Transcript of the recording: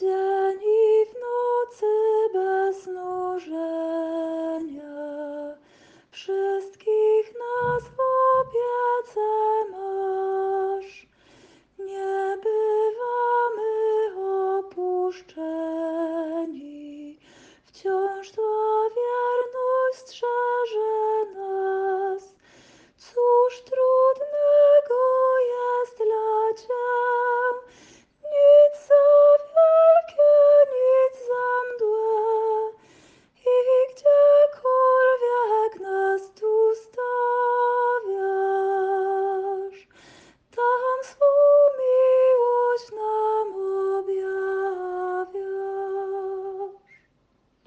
dzień i w nocy bez nużenia. Wszystkich nas w opiece masz, nie bywamy opuszczeni.